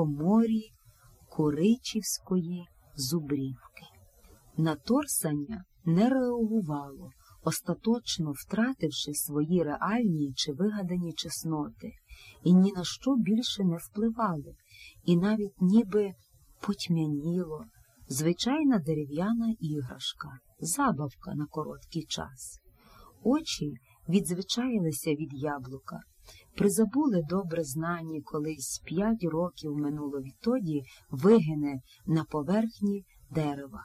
коморі Куричівської зубрівки. Наторсання не реагувало, остаточно втративши свої реальні чи вигадані чесноти, і ні на що більше не впливало, і навіть ніби потьмяніло, звичайна дерев'яна іграшка, забавка на короткий час. Очі відзвичаїлися від яблука, призабули добре знані колись п'ять років минуло відтоді вигине на поверхні дерева.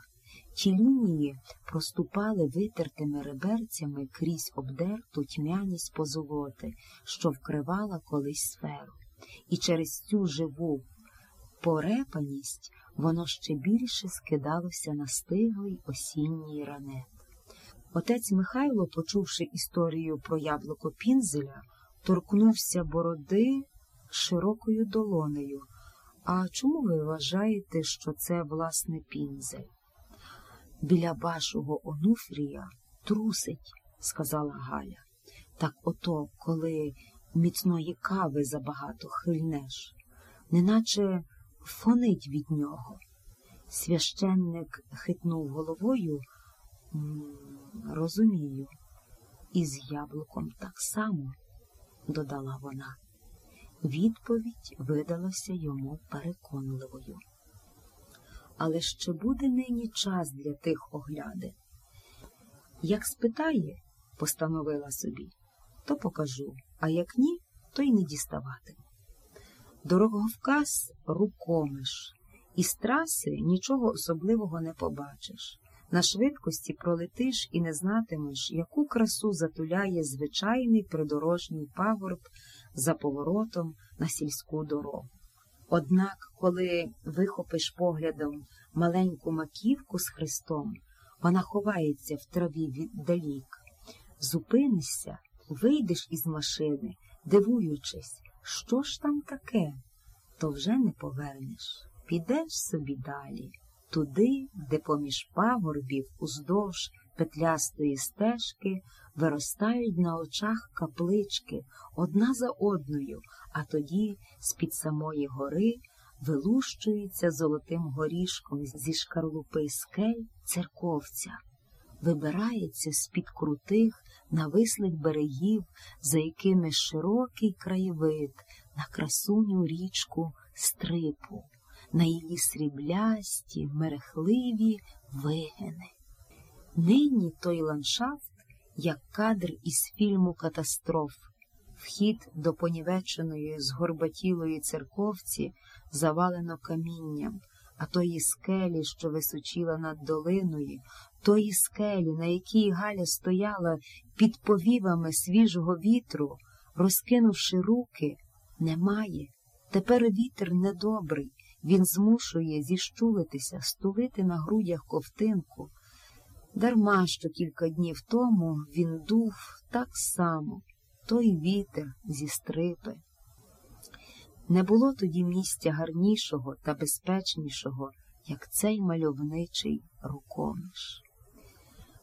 Ті лінії проступали витертими реберцями крізь обдерту тьмяність позолоти, що вкривала колись сферу, і через цю живу порепаність воно ще більше скидалося на стиглий осінній ранет. Отець Михайло, почувши історію про яблуко пінзеля, торкнувся бороди широкою долонею. А чому ви вважаєте, що це власне пінзель? Біля вашого онуфрія трусить, сказала Галя. Так ото, коли міцної кави забагато хильнеш, неначе фонить від нього. Священник хитнув головою. Розумію, і з яблуком так само, додала вона. Відповідь видалася йому переконливою. Але ще буде нині час для тих оглядин. Як спитає, постановила собі, то покажу, а як ні, то й не діставатиму. Дороговказ рукомиш, із траси нічого особливого не побачиш. На швидкості пролетиш і не знатимеш, яку красу затуляє звичайний придорожній пагорб за поворотом на сільську дорогу. Однак, коли вихопиш поглядом маленьку маківку з хрестом, вона ховається в траві віддалік. Зупинишся, вийдеш із машини, дивуючись, що ж там таке, то вже не повернеш. Підеш собі далі туди, де поміж пагорбів уздовж петлястої стежки виростають на очах каплички одна за одною, а тоді з-під самої гори вилущується золотим горішком зі шкарлупи скель церковця. Вибирається з-під крутих, навислих берегів, за якими широкий краєвид на красуню річку стрипу на її сріблясті, мерехливі вигини. Нині той ландшафт, як кадр із фільму Катастроф, вхід до понівеченої згорбатілої церковці завалено камінням, а тої скелі, що височила над долиною, тої скелі, на якій Галя стояла під повівами свіжого вітру, розкинувши руки, немає. Тепер вітер недобрий. Він змушує зіщулитися, стулити на грудях ковтинку. Дарма що кілька днів тому він дув так само, той вітер зі стрипи. Не було тоді місця гарнішого та безпечнішого, як цей мальовничий рукомиш.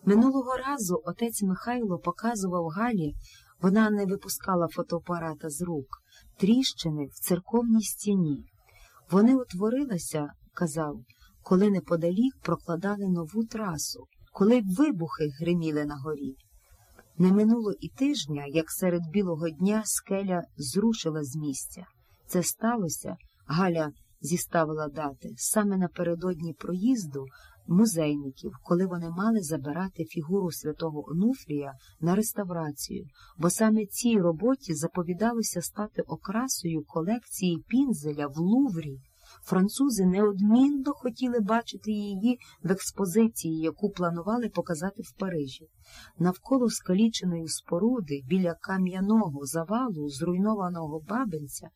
Минулого разу отець Михайло показував Галі, вона не випускала фотоапарата з рук, тріщини в церковній стіні. Вони утворилися, казав, коли неподалік прокладали нову трасу, коли вибухи гриміли на горі. Не минуло і тижня, як серед білого дня скеля зрушила з місця. Це сталося, Галя зіставила дати, саме напередодні проїзду музейників, коли вони мали забирати фігуру святого Онуфрія на реставрацію, бо саме цій роботі заповідалося стати окрасою колекції пінзеля в Луврі. Французи неодмінно хотіли бачити її в експозиції, яку планували показати в Парижі. Навколо скаліченої споруди біля кам'яного завалу, зруйнованого бабинця,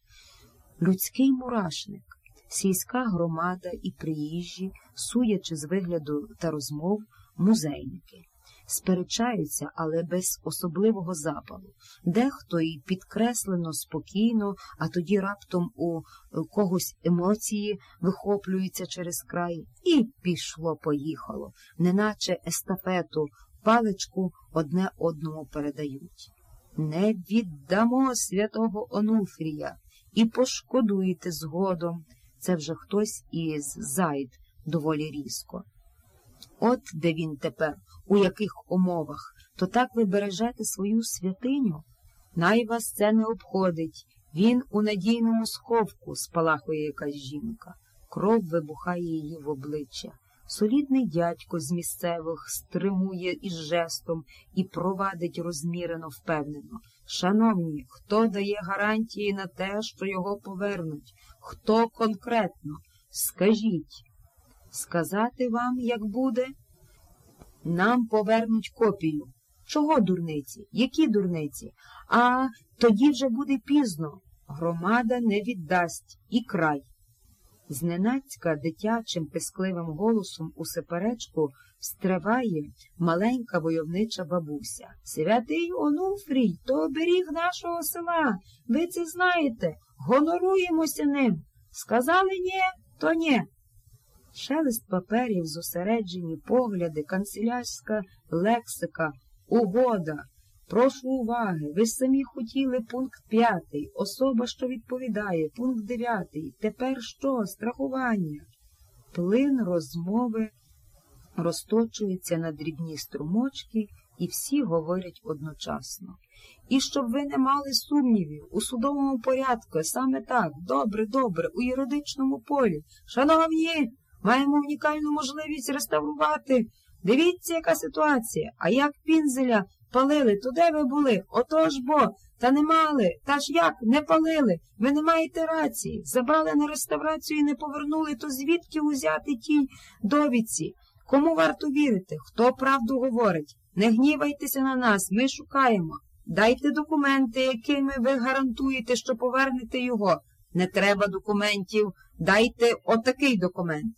людський мурашник сільська громада і приїжджі, судячи з вигляду та розмов, музейники. Сперечаються, але без особливого запалу. Дехто і підкреслено спокійно, а тоді раптом у когось емоції вихоплюються через край, і пішло-поїхало, неначе естафету, паличку одне одному передають. Не віддамо святого Онуфрія і пошкодуєте згодом Це вже хтось із зайд доволі різко. От де він тепер, у яких умовах, то так ви бережете свою святиню? Най вас це не обходить. Він у надійному сховку, спалахує якась жінка. Кров вибухає її в обличчя. Солідний дядько з місцевих стримує із жестом і провадить розмірено впевнено. Шановні, хто дає гарантії на те, що його повернуть? Хто конкретно? Скажіть. Сказати вам, як буде? Нам повернуть копію. Чого дурниці? Які дурниці? А тоді вже буде пізно. Громада не віддасть і край. Зненацька дитячим пискливим голосом у сеперечку стриває маленька войовнича бабуся. Святий Онуфрій, то оберіг нашого села. Ви це знаєте. Гоноруємося ним. Сказали ні, то ні. Шелест паперів, зосереджені погляди, канцелярська лексика, угода. Прошу уваги, ви самі хотіли пункт п'ятий, особа, що відповідає, пункт дев'ятий. Тепер що? Страхування. Плин розмови розточується на дрібні струмочки, і всі говорять одночасно. І щоб ви не мали сумнівів, у судовому порядку, саме так, добре, добре, у юридичному полі. Шановні, маємо унікальну можливість реставрувати. Дивіться, яка ситуація. А як пінзеля палили, то де ви були? Отож бо, та не мали. Та ж як не палили? Ви не маєте рації. Забрали на реставрацію і не повернули, то звідки узяти тій довідці? Кому варто вірити? Хто правду говорить? Не гнівайтеся на нас, ми шукаємо. Дайте документи, якими ви гарантуєте, що повернете його. Не треба документів, дайте отакий документ.